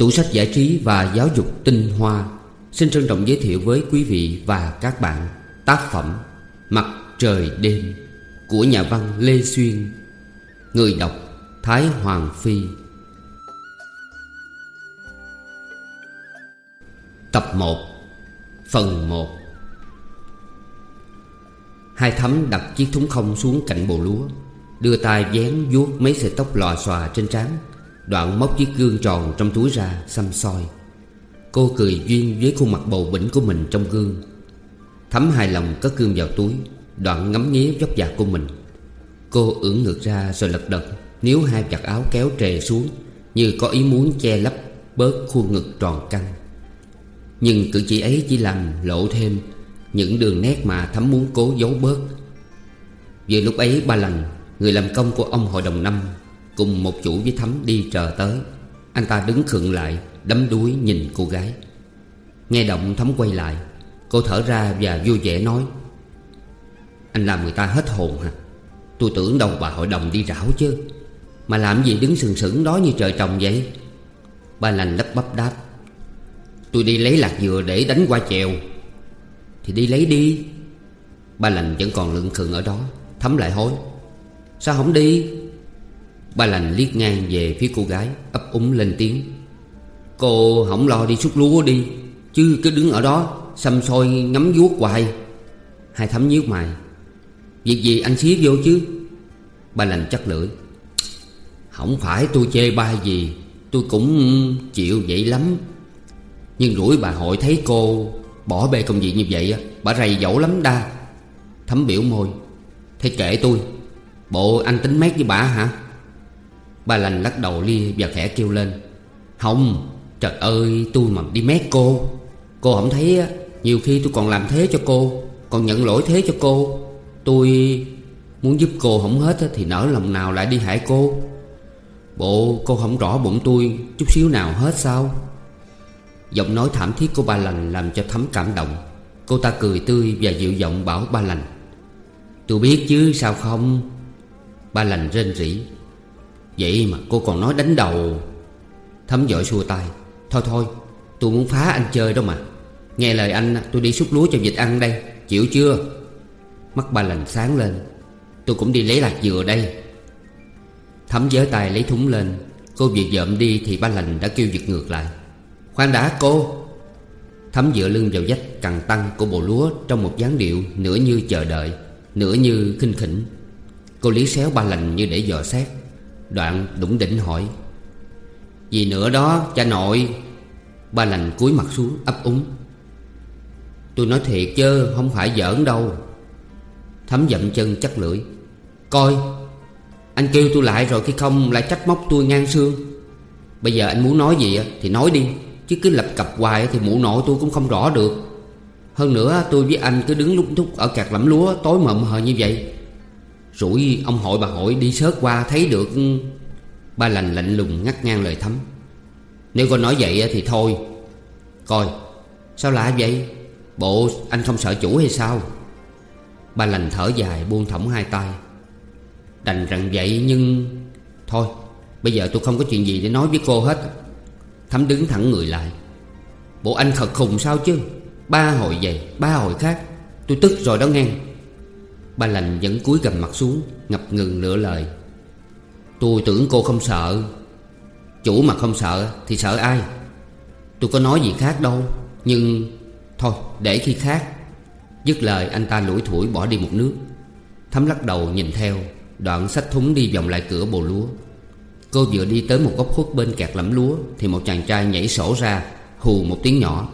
Tủ sách giải trí và giáo dục tinh hoa. Xin trân trọng giới thiệu với quý vị và các bạn Tác phẩm Mặt trời đêm Của nhà văn Lê Xuyên, Người đọc Thái Hoàng Phi. Tập 1 Phần 1 Hai thấm đặt chiếc thúng không xuống cạnh bồ lúa, Đưa tay vén vuốt mấy sợi tóc lòa xòa trên trán. Đoạn móc chiếc gương tròn trong túi ra, xăm soi. Cô cười duyên với khuôn mặt bầu bỉnh của mình trong gương. Thấm hài lòng cất gương vào túi, Đoạn ngắm nghía dốc dạc của mình. Cô ưỡn ngược ra rồi lật đật nếu hai vạt áo kéo trề xuống, Như có ý muốn che lấp bớt khuôn ngực tròn căng. Nhưng cử chỉ ấy chỉ làm lộ thêm Những đường nét mà thấm muốn cố giấu bớt. Vừa lúc ấy ba lành Người làm công của ông hội đồng năm Cùng một chủ với thắm đi chờ tới. Anh ta đứng khựng lại Đấm đuối nhìn cô gái. Nghe động thắm quay lại, Cô thở ra và vui vẻ nói, Anh làm người ta hết hồn hả? Tôi tưởng đâu bà hội đồng đi rảo chứ. Mà làm gì đứng sừng sững đó như trời trồng vậy? Ba lành lấp bắp đáp, Tôi đi lấy lạc dừa để đánh qua chèo. Thì đi lấy đi. Ba lành vẫn còn lượng khừng ở đó. Thấm lại hối, Sao không đi? Ba lành liếc ngang về phía cô gái, ấp úng lên tiếng. Cô không lo đi xúc lúa đi, Chứ cứ đứng ở đó, Xăm soi ngắm vuốt hoài. Hai thấm nhíu mày. Việc gì anh xía vô chứ? Ba lành chắc lưỡi. Không phải tôi chê ba gì, Tôi cũng chịu vậy lắm. Nhưng rủi bà hội thấy cô Bỏ bê công việc như vậy Bà rầy dẫu lắm đa. Thấm biểu môi. Thế kệ tôi, Bộ anh tính mét với bà hả? Ba lành lắc đầu lia và khẽ kêu lên. Không, Trời ơi, tôi mà đi mét cô. Cô không thấy á, Nhiều khi tôi còn làm thế cho cô, Còn nhận lỗi thế cho cô. Tôi muốn giúp cô không hết Thì nỡ lòng nào lại đi hại cô. Bộ, cô không rõ bụng tôi Chút xíu nào hết sao? Giọng nói thảm thiết của ba lành Làm cho thấm cảm động. Cô ta cười tươi và dịu giọng bảo ba lành. Tôi biết chứ sao không? Ba lành rên rỉ. Vậy mà cô còn nói đánh đầu. Thấm giỏi xua tay. Thôi thôi, tôi muốn phá anh chơi đó mà. Nghe lời anh, tôi đi xúc lúa cho vịt ăn đây. Chịu chưa? Mắt ba lành sáng lên. Tôi cũng đi lấy lạc dừa đây. Thấm giới tay lấy thúng lên. Cô việc dợm đi thì ba lành đã kêu giật ngược lại. Khoan đã, cô. Thấm dựa lưng vào vách cằn tăng của bộ lúa Trong một dáng điệu nửa như chờ đợi, Nửa như khinh khỉnh. Cô lý xéo ba lành như để dò xét. Đoạn đủng đỉnh hỏi Gì nữa đó cha nội, Ba lành cúi mặt xuống ấp úng. Tôi nói thiệt chứ, không phải giỡn đâu. Thấm dậm chân chắc lưỡi, Coi, Anh kêu tôi lại rồi khi không lại trách móc tôi ngang xương. Bây giờ anh muốn nói gì thì nói đi, Chứ cứ lập cập hoài thì mụ nội tôi cũng không rõ được. Hơn nữa, tôi với anh cứ đứng lúc thúc ở cạc lẫm lúa, tối mộng hờ như vậy. Rủi ông hội bà hội đi sớt qua thấy được Ba lành lạnh lùng ngắt ngang lời thấm. Nếu con nói vậy thì thôi. Coi, Sao lạ vậy? Bộ anh không sợ chủ hay sao? Ba lành thở dài buông thõng hai tay. Đành rằng vậy nhưng Thôi, Bây giờ tôi không có chuyện gì để nói với cô hết. Thấm đứng thẳng người lại. Bộ anh thật khùng sao chứ? Ba hồi vậy, Ba hồi khác. Tôi tức rồi đó nghe. Ba lành vẫn cúi gầm mặt xuống, Ngập ngừng lựa lời. Tôi tưởng cô không sợ. Chủ mà không sợ thì sợ ai? Tôi có nói gì khác đâu, Nhưng Thôi, để khi khác. Dứt lời, anh ta lủi thủi bỏ đi một nước. Thấm lắc đầu nhìn theo, Đoạn sách thúng đi vòng lại cửa bồ lúa. Cô vừa đi tới một góc khuất bên kẹt lẫm lúa, Thì một chàng trai nhảy sổ ra, Hù một tiếng nhỏ.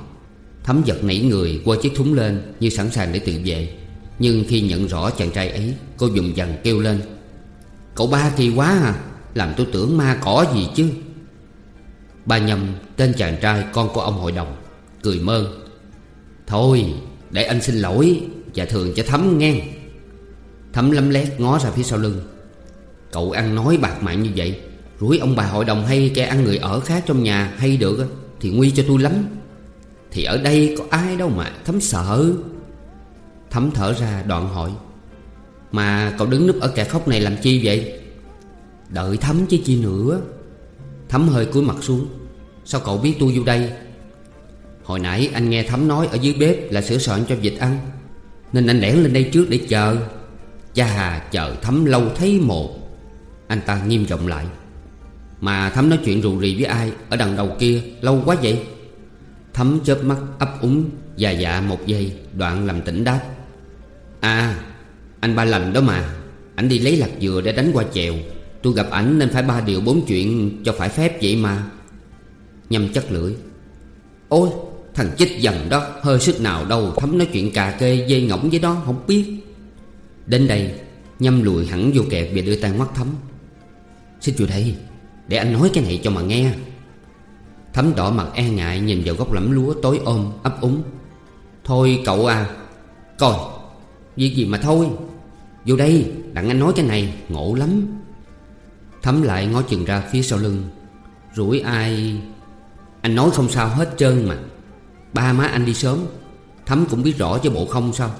Thấm giật nảy người qua chiếc thúng lên Như sẵn sàng để tự vệ. Nhưng khi nhận rõ chàng trai ấy, Cô dùng dần kêu lên. Cậu ba kỳ quá à Làm tôi tưởng ma cỏ gì chứ? Ba nhầm tên chàng trai, con của ông hội đồng, Cười mơn. Thôi, để anh xin lỗi Và thường cho Thấm nghe. Thấm lấm lét ngó ra phía sau lưng. Cậu ăn nói bạc mạng như vậy, Rủi ông bà hội đồng hay kẻ ăn người ở khác trong nhà hay được Thì nguy cho tôi lắm. Thì ở đây có ai đâu mà Thấm sợ. Thấm thở ra đoạn hỏi, Mà cậu đứng núp ở kẻ khóc này làm chi vậy? Đợi Thấm chứ chi nữa. Thấm hơi cúi mặt xuống, Sao cậu biết tôi vô đây? Hồi nãy anh nghe thấm nói ở dưới bếp là sửa soạn cho vịt ăn, Nên anh lẻn lên đây trước để chờ. Cha hà chờ thấm lâu thấy một. Anh ta nghiêm giọng lại, Mà thấm nói chuyện rù rì với ai Ở đằng đầu kia, lâu quá vậy? Thấm chớp mắt, ấp úng, Già dạ một giây, Đoạn làm tỉnh đáp À anh ba lành đó mà. Ảnh đi lấy lạc dừa để đánh qua chèo. Tôi gặp ảnh nên phải ba điều bốn chuyện Cho phải phép vậy mà. Nhâm chất lưỡi. Ôi, thằng chích dầm đó, Hơi sức nào đâu, thấm nói chuyện cà kê dây ngỗng với đó, không biết. Đến đây, Nhâm lùi hẳn vô kẹt và đưa tay ngoắt thấm. Xin chùa đây Để anh nói cái này cho mà nghe. Thấm đỏ mặt e ngại nhìn vào gốc lẫm lúa tối ôm ấp úng. Thôi cậu à Coi Việc gì mà thôi? Vô đây, đặng anh nói cái này, ngộ lắm. Thấm lại ngó chừng ra phía sau lưng. Rủi ai? Anh nói không sao hết trơn mà. Ba má anh đi sớm. Thấm cũng biết rõ chứ bộ không sao.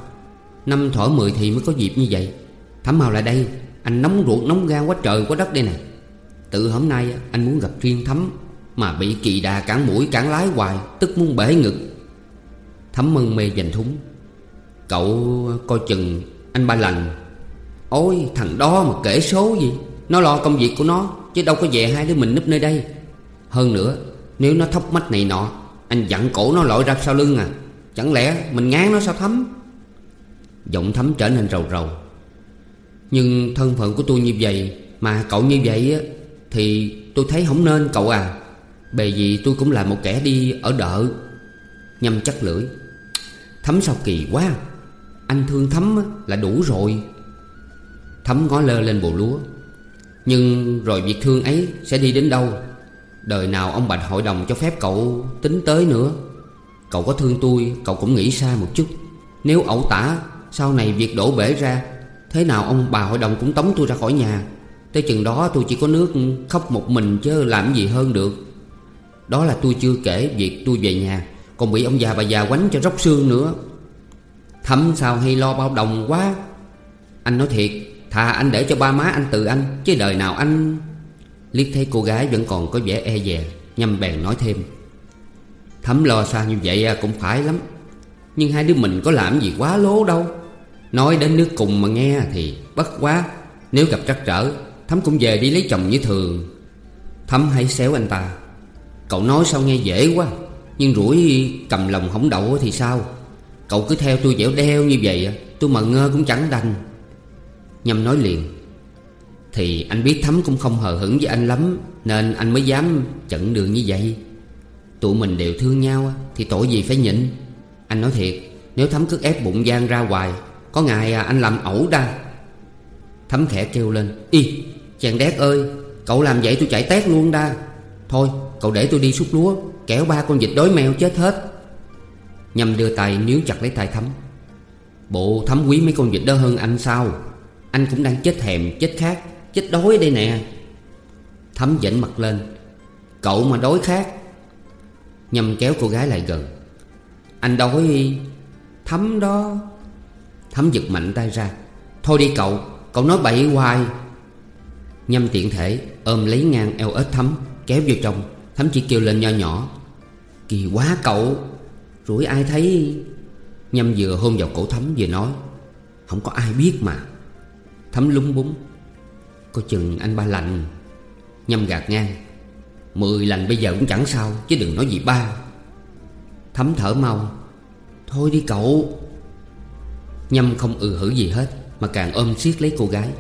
Năm thỏ mười thì mới có dịp như vậy. Thấm mau lại đây. Anh nóng ruột, nóng gan quá trời, quá đất đây nè. Tự hôm nay anh muốn gặp riêng Thấm Mà bị kỳ đà cản mũi, cản lái hoài, Tức muốn bể ngực. Thấm mân mê dành thúng. Cậu coi chừng anh ba lành. Ôi, thằng đó mà kể số gì? Nó lo công việc của nó, Chứ đâu có về hai đứa mình núp nơi đây. Hơn nữa, Nếu nó thóc mách này nọ, Anh dặn cổ nó lội ra sau lưng à. Chẳng lẽ mình ngán nó sao thấm Giọng thấm trở nên rầu rầu. Nhưng thân phận của tôi như vậy, Mà cậu như vậy á, Thì tôi thấy không nên cậu à. Bề gì tôi cũng là một kẻ đi ở đợ. Nhâm chắc lưỡi. Thấm sao kỳ quá. Anh thương Thấm là đủ rồi. Thấm ngó lơ lên bồ lúa. Nhưng rồi việc thương ấy sẽ đi đến đâu? Đời nào ông Bạch hội đồng cho phép cậu tính tới nữa. Cậu có thương tôi, Cậu cũng nghĩ xa một chút. Nếu ẩu tả, Sau này việc đổ bể ra, Thế nào ông bà hội đồng cũng tống tôi ra khỏi nhà. Tới chừng đó tôi chỉ có nước khóc một mình chứ làm gì hơn được. Đó là tôi chưa kể việc tôi về nhà, Còn bị ông già bà già quánh cho róc xương nữa. Thấm sao hay lo bao đồng quá. Anh nói thiệt, Thà anh để cho ba má anh tự anh Chứ đời nào anh. Liếc thấy cô gái vẫn còn có vẻ e dè Nhâm bèn nói thêm. Thấm lo xa như vậy à, cũng phải lắm. Nhưng hai đứa mình có làm gì quá lố đâu. Nói đến nước cùng mà nghe thì bất quá. Nếu gặp trắc trở Thấm cũng về đi lấy chồng như thường. Thấm hãy xéo anh ta. Cậu nói sao nghe dễ quá, Nhưng rủi cầm lòng hỏng đậu thì sao? Cậu cứ theo tôi dẻo đeo như vậy à, Tôi mà ngơ cũng chẳng đành. Nhâm nói liền, Thì anh biết thắm cũng không hờ hững với anh lắm, Nên anh mới dám chận đường như vậy. Tụi mình đều thương nhau Thì tội gì phải nhịn. Anh nói thiệt, Nếu thắm cứ ép bụng gian ra hoài, Có ngày à, anh làm ẩu đa. Thắm khẽ kêu lên, Y, chàng đét ơi, Cậu làm vậy tôi chạy tét luôn đa. Thôi, cậu để tôi đi xúc lúa, Kéo ba con vịt đói mèo chết hết. Nhâm đưa tay níu chặt lấy tay Thấm. Bộ Thấm quý mấy con vịt đó hơn anh sao? Anh cũng đang chết thèm, chết khát, Chết đói đây nè. Thấm dẫn mặt lên. Cậu mà đói khát. Nhâm kéo cô gái lại gần. Anh đói. Thấm đó. Thấm giật mạnh tay ra. Thôi đi cậu Cậu nói bậy hoài. Nhâm tiện thể, ôm lấy ngang eo ếch Thấm, Kéo vô trong. Thấm chỉ kêu lên nho nhỏ. Kỳ quá cậu. Rủi ai thấy? Nhâm vừa hôn vào cổ Thấm vừa nói, Không có ai biết mà. Thấm lúng búng Có chừng anh ba lành. Nhâm gạt ngang, Mười lành bây giờ cũng chẳng sao, Chứ đừng nói gì ba. Thấm thở mau, Thôi đi cậu. Nhâm không ừ hử gì hết, Mà càng ôm siết lấy cô gái.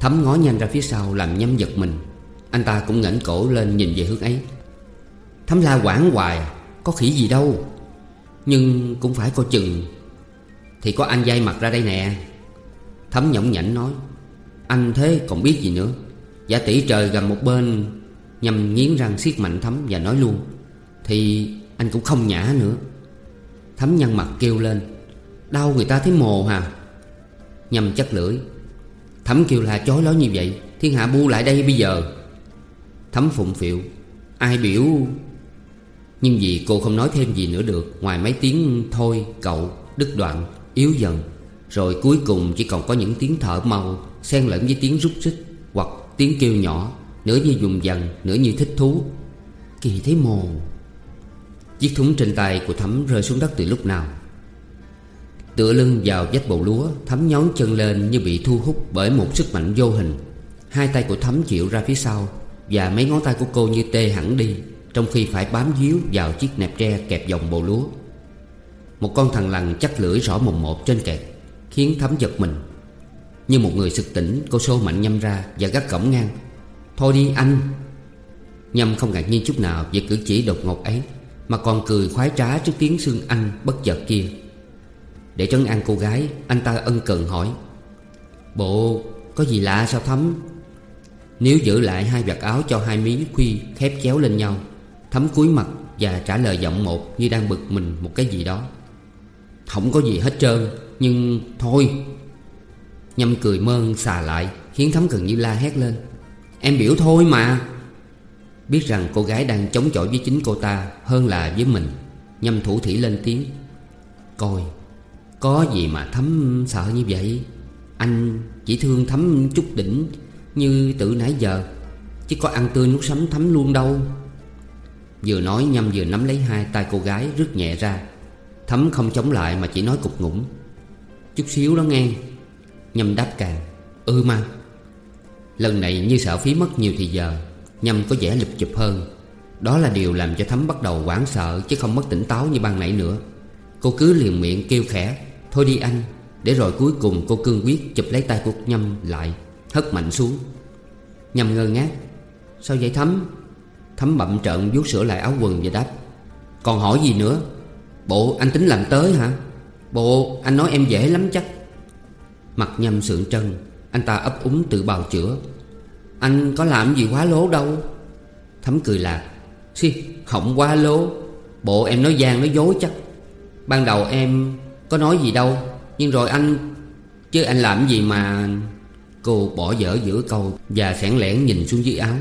Thấm ngó nhanh ra phía sau làm Nhâm giật mình. Anh ta cũng ngẩng cổ lên nhìn về hướng ấy. Thấm la quảng hoài, Có khỉ gì đâu. Nhưng cũng phải coi chừng. Thì có anh dây mặt ra đây nè. Thấm nhõng nhảnh nói, Anh thế còn biết gì nữa? Giả tỷ trời gần một bên, Nhằm nghiến răng siết mạnh Thấm và nói luôn, Thì anh cũng không nhã nữa. Thấm nhăn mặt kêu lên, Đau người ta thấy mồ hà. Nhằm chắc lưỡi, Thấm kêu là chói lói như vậy, Thiên hạ bu lại đây bây giờ. Thấm phụng phịu, Ai biểu nhưng vì cô không nói thêm gì nữa được, Ngoài mấy tiếng thôi, cậu, Đứt đoạn, yếu dần. Rồi cuối cùng chỉ còn có những tiếng thở mau, Xen lẫn với tiếng rút rít, Hoặc tiếng kêu nhỏ, Nửa như dùng dần Nửa như thích thú. Kỳ thế mồ. Chiếc thúng trên tay của Thắm rơi xuống đất từ lúc nào? Tựa lưng vào vách bầu lúa, Thắm nhón chân lên như bị thu hút bởi một sức mạnh vô hình. Hai tay của Thắm chịu ra phía sau, Và mấy ngón tay của cô như tê hẳn đi. Trong khi phải bám díu vào chiếc nẹp tre kẹp dòng bồ lúa. Một con thằng lằn chắc lưỡi rõ mồm một trên kẹt, Khiến thấm giật mình. Như một người sực tỉnh, Cô xô mạnh nhâm ra và gắt cổng ngang. Thôi đi anh. Nhâm không ngạc nhiên chút nào về cử chỉ đột ngột ấy, Mà còn cười khoái trá trước tiếng xương anh bất chợt kia. Để trấn an cô gái, Anh ta ân cần hỏi, Bộ, có gì lạ sao thấm Nếu giữ lại hai vạt áo cho hai mí khuy khép chéo lên nhau thấm cúi mặt và trả lời giọng một Như đang bực mình một cái gì đó. Không có gì hết trơn, Nhưng thôi. Nhâm cười mơn xà lại, Khiến thấm gần như la hét lên. Em biểu thôi mà. Biết rằng cô gái đang chống chọi với chính cô ta Hơn là với mình, Nhâm thủ thủy lên tiếng. Coi, Có gì mà thấm sợ như vậy? Anh chỉ thương thấm chút đỉnh Như tự nãy giờ, Chứ có ăn tươi nuốt sắm thấm luôn đâu. Vừa nói Nhâm vừa nắm lấy hai tay cô gái rứt nhẹ ra. Thấm không chống lại mà chỉ nói cục ngủng. Chút xíu đó nghe. Nhâm đáp càng. Ừ mà. Lần này như sợ phí mất nhiều thì giờ, Nhâm có vẻ lụp chụp hơn. Đó là điều làm cho Thắm bắt đầu hoảng sợ Chứ không mất tỉnh táo như ban nãy nữa. Cô cứ liền miệng kêu khẽ, Thôi đi anh. Để rồi cuối cùng cô cương quyết chụp lấy tay của Nhâm lại, Hất mạnh xuống. Nhâm ngơ ngác, Sao vậy Thắm thấm bậm trợn vuốt sửa lại áo quần và đáp Còn hỏi gì nữa? Bộ anh tính làm tới hả? Bộ anh nói em dễ lắm chắc. Mặt nhâm sượng trân Anh ta ấp úng tự bào chữa Anh có làm gì quá lố đâu. Thấm cười lạc Xì, không quá lố. Bộ em nói gian nói dối chắc. Ban đầu em có nói gì đâu Nhưng rồi anh Chứ anh làm gì mà? Cô bỏ dở giữa câu Và sẻn lẻn nhìn xuống dưới áo.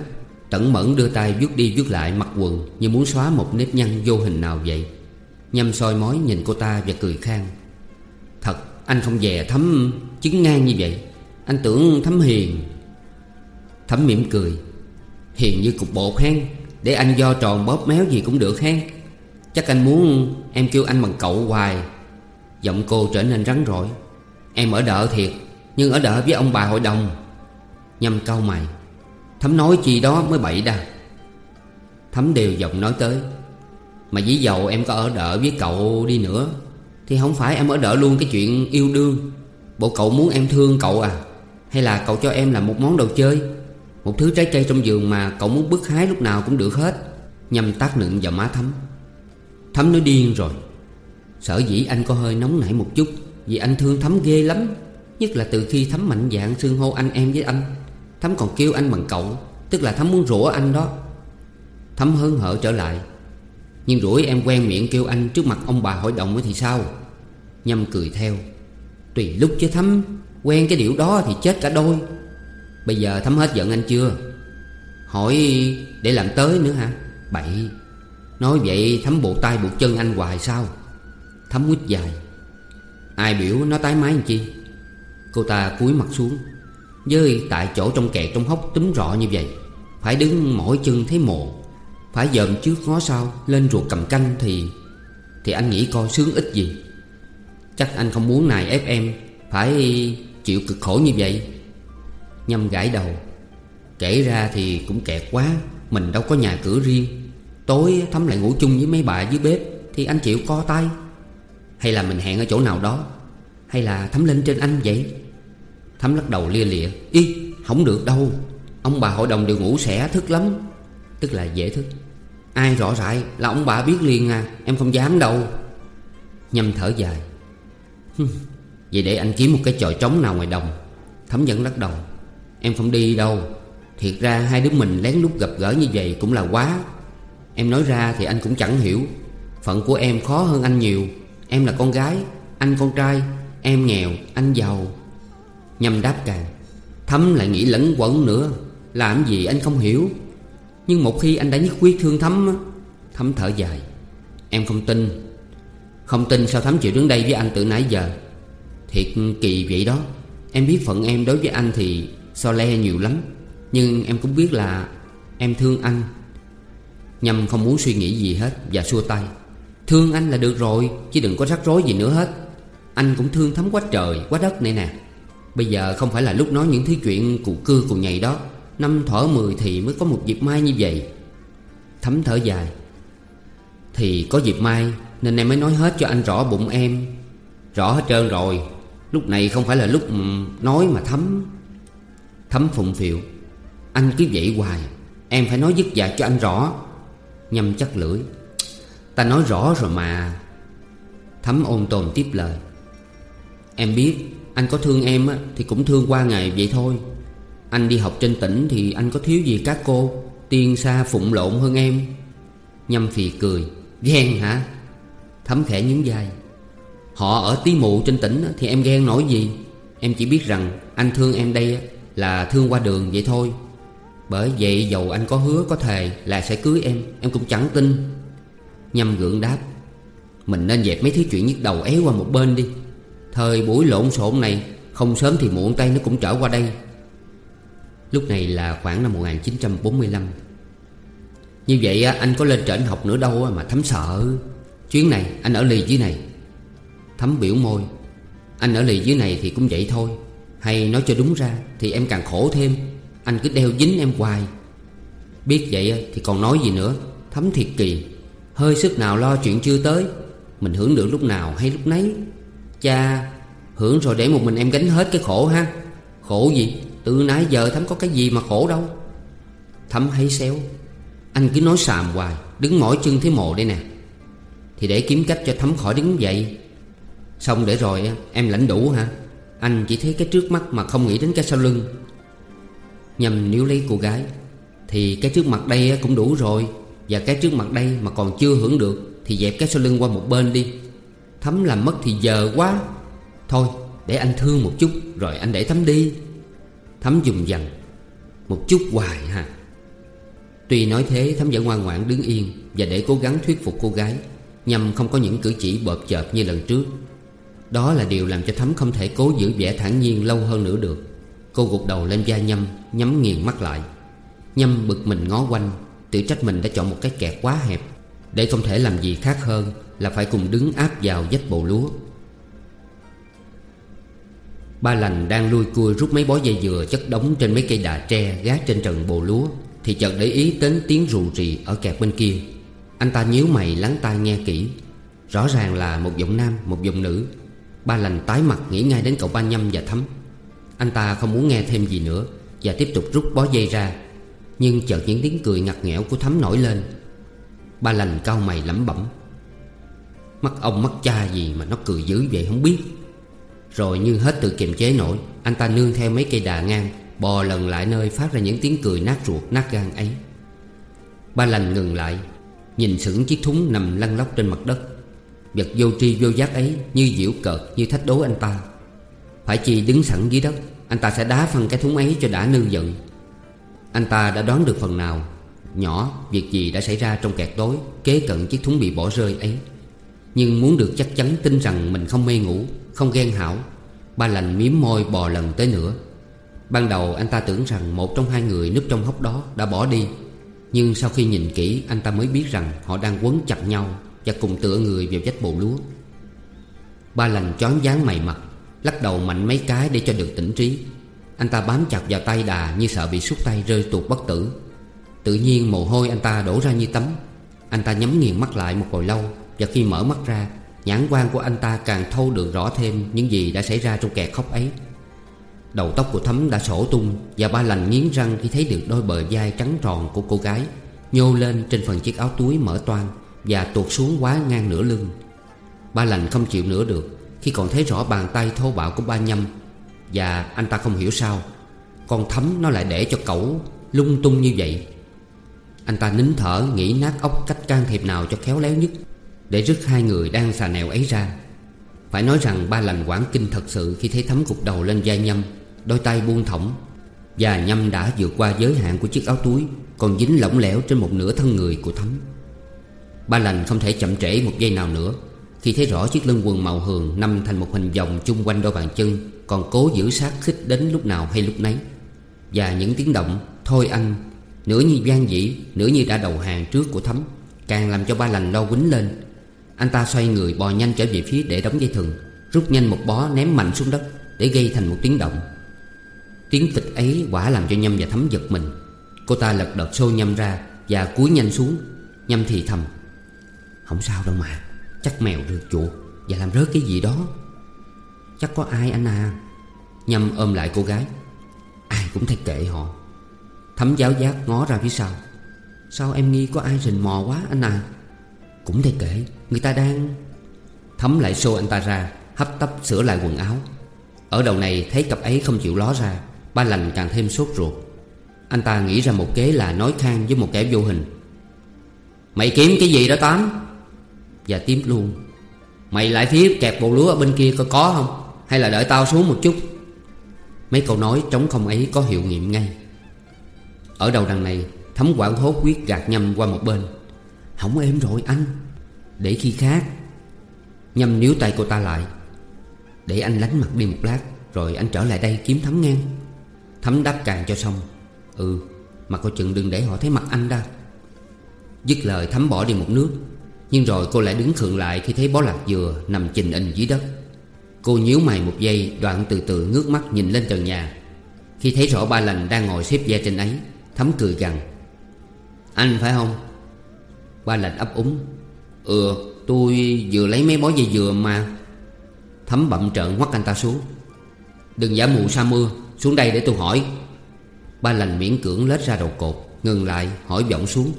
Tẩn mẫn đưa tay vuốt đi vuốt lại mặt quần Như muốn xóa một nếp nhăn vô hình nào vậy. Nhâm soi mói nhìn cô ta và cười khang. Thật, anh không dè thấm chứng ngang như vậy. Anh tưởng thấm hiền. Thấm mỉm cười. Hiền như cục bột hen Để anh do tròn bóp méo gì cũng được hen Chắc anh muốn em kêu anh bằng cậu hoài. Giọng cô trở nên rắn rỏi. Em ở đợ thiệt, Nhưng ở đợ với ông bà hội đồng. Nhâm cau mày. Thấm nói chi đó mới bậy đà Thấm đều giọng nói tới. Mà dĩ dầu em có ở đỡ với cậu đi nữa, Thì không phải em ở đỡ luôn cái chuyện yêu đương. Bộ cậu muốn em thương cậu à? Hay là cậu cho em là một món đồ chơi? Một thứ trái cây trong giường mà cậu muốn bứt hái lúc nào cũng được hết. Nhằm tác nựng vào má Thấm. Thấm nói điên rồi. Sở dĩ anh có hơi nóng nảy một chút, Vì anh thương Thấm ghê lắm. Nhất là từ khi Thấm mạnh dạng xưng hô anh em với anh. Thắm còn kêu anh bằng cậu, Tức là Thắm muốn rủa anh đó. Thắm hớn hở trở lại. Nhưng rủi em quen miệng kêu anh trước mặt ông bà hội đồng thì sao? Nhâm cười theo. Tùy lúc chứ Thắm Quen cái điệu đó thì chết cả đôi. Bây giờ Thắm hết giận anh chưa? Hỏi để làm tới nữa hả? Bậy. Nói vậy Thắm buộc tay buộc chân anh hoài sao? Thắm quýt dài. Ai biểu nó tái mái làm chi? Cô ta cúi mặt xuống với tại chỗ trong kẹt trong hốc túm rõ như vậy, Phải đứng mỗi chân thấy mồ. Phải dòm trước ngó sau, Lên ruột cầm canh thì Thì anh nghĩ coi sướng ít gì. Chắc anh không muốn nài ép em Phải chịu cực khổ như vậy. Nhâm gãi đầu, Kể ra thì cũng kẹt quá, Mình đâu có nhà cửa riêng. Tối Thắm lại ngủ chung với mấy bà dưới bếp Thì anh chịu co tay. Hay là mình hẹn ở chỗ nào đó, Hay là Thắm lên trên anh vậy? Thắm lắc đầu lia lịa. Y không được đâu. Ông bà hội đồng đều ngủ sẽ thức lắm. Tức là dễ thức. Ai rõ rại là ông bà biết liền à Em không dám đâu. Nhâm thở dài. Vậy để anh kiếm một cái chòi trống nào ngoài đồng. Thấm vẫn lắc đầu. Em không đi đâu. Thiệt ra hai đứa mình lén lút gặp gỡ như vậy cũng là quá. Em nói ra thì anh cũng chẳng hiểu. Phận của em khó hơn anh nhiều. Em là con gái, Anh con trai. Em nghèo, Anh giàu. Nhâm đáp càng. Thấm lại nghĩ lẫn quẩn nữa. Làm gì anh không hiểu. Nhưng một khi anh đã nhất quyết thương Thấm Thấm thở dài. Em không tin. Không tin sao Thấm chịu đứng đây với anh từ nãy giờ. Thiệt kỳ vậy đó. Em biết phận em đối với anh thì So le nhiều lắm. Nhưng em cũng biết là Em thương anh. Nhâm không muốn suy nghĩ gì hết Và xua tay. Thương anh là được rồi, Chứ đừng có rắc rối gì nữa hết. Anh cũng thương thấm quá trời, quá đất này nè. Bây giờ không phải là lúc nói những thứ chuyện cụ cư cụ nhầy đó. Năm thở mười thì mới có một dịp mai như vậy. Thấm thở dài. Thì có dịp mai, Nên em mới nói hết cho anh rõ bụng em. Rõ hết trơn rồi. Lúc này không phải là lúc ừ, nói mà thấm. Thấm phụng phiệu. Anh cứ vậy hoài. Em phải nói dứt dạ cho anh rõ. Nhâm chắc lưỡi. Ta nói rõ rồi mà. Thấm ôn tồn tiếp lời. Em biết anh có thương em á, thì cũng thương qua ngày vậy thôi. Anh đi học trên tỉnh Thì anh có thiếu gì các cô? Tiên xa phụng lộn hơn em. Nhâm phì cười. Ghen hả? Thấm khẽ nhún vai. Họ ở tí mụ trên tỉnh Thì em ghen nổi gì? Em chỉ biết rằng anh thương em đây Là thương qua đường vậy thôi. Bởi vậy dầu anh có hứa có thề Là sẽ cưới em Em cũng chẳng tin. Nhâm gượng đáp. Mình nên dẹp mấy thứ chuyện nhức đầu éo qua một bên đi. Thời buổi lộn xộn này, Không sớm thì muộn tay nó cũng trở qua đây. Lúc này là khoảng năm 1945 Như vậy anh có lên trển học nữa đâu mà thấm sợ. Chuyến này, anh ở lì dưới này. Thấm biểu môi. Anh ở lì dưới này thì cũng vậy thôi. Hay nói cho đúng ra, Thì em càng khổ thêm. Anh cứ đeo dính em hoài. Biết vậy thì còn nói gì nữa. Thấm thiệt kỳ. Hơi sức nào lo chuyện chưa tới. Mình hưởng được lúc nào hay lúc nấy. Cha, Hưởng rồi để một mình em gánh hết cái khổ ha. Khổ gì? Từ nãy giờ Thấm có cái gì mà khổ đâu. Thấm hay xéo. Anh cứ nói xàm hoài, Đứng mỏi chân thế mồ đây nè. Thì để kiếm cách cho Thấm khỏi đứng dậy. Xong để rồi em lãnh đủ hả? Anh chỉ thấy cái trước mắt mà không nghĩ đến cái sau lưng. Nhằm níu lấy cô gái. Thì cái trước mặt đây cũng đủ rồi. Và cái trước mặt đây mà còn chưa hưởng được, Thì dẹp cái sau lưng qua một bên đi. Thấm làm mất thì giờ quá. Thôi, để anh thương một chút, Rồi anh để Thấm đi. Thấm dùng dằn, Một chút hoài ha. Tuy nói thế, Thấm vẫn ngoan ngoãn đứng yên Và để cố gắng thuyết phục cô gái, Nhằm không có những cử chỉ bợp chợp như lần trước. Đó là điều làm cho Thấm không thể cố giữ vẻ thản nhiên lâu hơn nữa được. Cô gục đầu lên da Nhâm, Nhắm nghiền mắt lại. Nhâm bực mình ngó quanh, Tự trách mình đã chọn một cái kẹt quá hẹp. Để không thể làm gì khác hơn Là phải cùng đứng áp vào vách bồ lúa. Ba lành đang lui cui rút mấy bó dây dừa chất đóng trên mấy cây đà tre gác trên trần bồ lúa Thì chợt để ý đến tiếng rù rì ở kẹt bên kia. Anh ta nhíu mày lắng tai nghe kỹ. Rõ ràng là một giọng nam, một giọng nữ. Ba lành tái mặt nghĩ ngay đến cậu ba nhâm và thấm Anh ta không muốn nghe thêm gì nữa Và tiếp tục rút bó dây ra. Nhưng chợt những tiếng cười ngặt nghẽo của thấm nổi lên. Ba lành cao mày lẩm bẩm. Mắt ông mắt cha gì mà nó cười dữ vậy không biết. Rồi như hết tự kiềm chế nổi, Anh ta nương theo mấy cây đà ngang, Bò lần lại nơi phát ra những tiếng cười nát ruột, nát gan ấy. Ba lành ngừng lại, Nhìn sững chiếc thúng nằm lăn lóc trên mặt đất. Vật vô tri vô giác ấy Như diễu cợt, như thách đố anh ta. Phải chi đứng sẵn dưới đất, Anh ta sẽ đá phân cái thúng ấy cho đã nư giận. Anh ta đã đoán được phần nào Nhỏ, việc gì đã xảy ra trong kẹt tối, Kế cận chiếc thúng bị bỏ rơi ấy. Nhưng muốn được chắc chắn tin rằng mình không mê ngủ, Không ghen hảo, Ba lành miếm môi bò lần tới nữa. Ban đầu anh ta tưởng rằng một trong hai người núp trong hốc đó đã bỏ đi. Nhưng sau khi nhìn kỹ, anh ta mới biết rằng họ đang quấn chặt nhau Và cùng tựa người vào vách bồ lúa. Ba lành chón dáng mày mặt, Lắc đầu mạnh mấy cái để cho được tỉnh trí. Anh ta bám chặt vào tay đà như sợ bị sút tay rơi tuột bất tử. Tự nhiên mồ hôi anh ta đổ ra như tắm. Anh ta nhắm nghiền mắt lại một hồi lâu, Và khi mở mắt ra, Nhãn quan của anh ta càng thâu được rõ thêm Những gì đã xảy ra trong kẹt khóc ấy. Đầu tóc của Thấm đã sổ tung, Và ba lành nghiến răng khi thấy được đôi bờ vai trắng tròn của cô gái Nhô lên trên phần chiếc áo túi mở toan Và tuột xuống quá ngang nửa lưng. Ba lành không chịu nữa được, Khi còn thấy rõ bàn tay thô bạo của ba nhâm. Và anh ta không hiểu sao, Con Thấm nó lại để cho cậu lung tung như vậy. Anh ta nín thở, nghĩ nát óc cách can thiệp nào cho khéo léo nhất Để rứt hai người đang xà nèo ấy ra. Phải nói rằng ba lành quảng kinh thật sự Khi thấy Thấm cục đầu lên da nhâm, Đôi tay buông thõng, Và nhâm đã vượt qua giới hạn của chiếc áo túi, Còn dính lỏng lẻo trên một nửa thân người của Thấm. Ba lành không thể chậm trễ một giây nào nữa, Khi thấy rõ chiếc lưng quần màu hường Nằm thành một hình vòng chung quanh đôi bàn chân, Còn cố giữ sát khích đến lúc nào hay lúc nấy. Và những tiếng động, Thôi anh Nửa như gian dĩ Nửa như đã đầu hàng trước của Thấm Càng làm cho ba lành lo quýnh lên. Anh ta xoay người bò nhanh trở về phía để đóng dây thừng, Rút nhanh một bó ném mạnh xuống đất Để gây thành một tiếng động. Tiếng vịt ấy quả làm cho Nhâm và Thấm giật mình. Cô ta lật đật xô Nhâm ra Và cúi nhanh xuống, Nhâm thì thầm, Không sao đâu mà, Chắc mèo rượt chuột Và làm rớt cái gì đó. Chắc có ai anh à? Nhâm ôm lại cô gái. Ai cũng thấy kệ họ. Thấm giáo giác ngó ra phía sau. Sao em nghi có ai rình mò quá anh à? Cũng thấy kệ Người ta đang Thấm lại xô anh ta ra, Hấp tấp sửa lại quần áo. Ở đầu này thấy cặp ấy không chịu ló ra, Ba lành càng thêm sốt ruột. Anh ta nghĩ ra một kế là nói khang với một kẻ vô hình. Mày kiếm cái gì đó, Tám? Và tiếp luôn, Mày lại phía kẹp bộ lúa ở bên kia có có không? Hay là đợi tao xuống một chút? Mấy câu nói trống không ấy có hiệu nghiệm ngay. Ở đầu đằng này, Thấm quảng hốt quyết gạt nhầm qua một bên. Không êm rồi anh. Để khi khác, Nhâm níu tay cô ta lại. Để anh lánh mặt đi một lát, Rồi anh trở lại đây kiếm Thấm ngang. Thấm đáp càng cho xong. Ừ Mà coi chừng đừng để họ thấy mặt anh ra Dứt lời Thấm bỏ đi một nước. Nhưng rồi cô lại đứng khựng lại Khi thấy bó lạc dừa nằm chình in dưới đất. Cô nhíu mày một giây, Đoạn từ từ ngước mắt nhìn lên trần nhà. Khi thấy rõ ba lành đang ngồi xếp da trên ấy Thấm cười gằn Anh phải không? Ba lành ấp úng Ừ tôi vừa lấy mấy bó dây dừa mà Thấm bậm trợn ngoắt anh ta xuống. Đừng giả mù sa mưa, Xuống đây để tôi hỏi. Ba lành miễn cưỡng lết ra đầu cột, Ngừng lại, hỏi giọng xuống,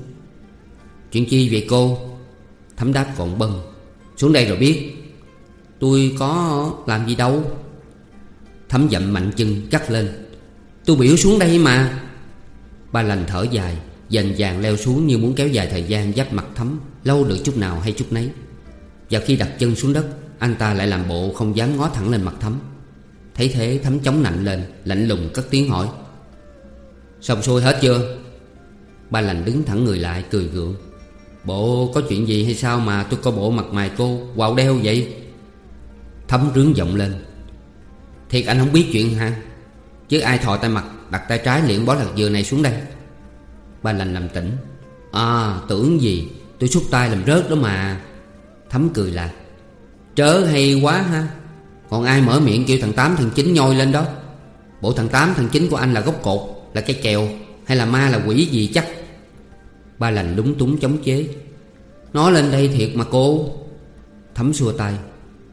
Chuyện chi vậy cô? Thấm đáp gọn bân Xuống đây rồi biết. Tôi có làm gì đâu. Thấm dậm mạnh chân cắt lên, Tôi biểu xuống đây mà. Ba lành thở dài, Dần dàng leo xuống như muốn kéo dài thời gian giáp mặt thấm, Lâu được chút nào hay chút nấy. Và khi đặt chân xuống đất, Anh ta lại làm bộ không dám ngó thẳng lên mặt thấm. Thấy thế, thấm chống nạnh lên, Lạnh lùng cất tiếng hỏi. Xong xuôi hết chưa? Ba lành đứng thẳng người lại, cười gượng. Bộ, có chuyện gì hay sao mà tôi có bộ mặt mày cô? Quạo đeo vậy. Thấm rướng giọng lên. Thiệt anh không biết chuyện hả? Chứ ai thò tay mặt Đặt tay trái liền bó lạc dừa này xuống đây. Ba lành làm tỉnh. À tưởng gì? Tôi xúc tay làm rớt đó mà. Thấm cười là, Trớ hay quá ha. Còn ai mở miệng kêu thằng Tám, thằng Chín nhoi lên đó? Bộ thằng Tám, thằng Chín của anh là gốc cột, Là cái kèo Hay là ma, là quỷ gì chắc? Ba lành lúng túng chống chế. Nói lên đây thiệt mà cô. Thấm xua tay.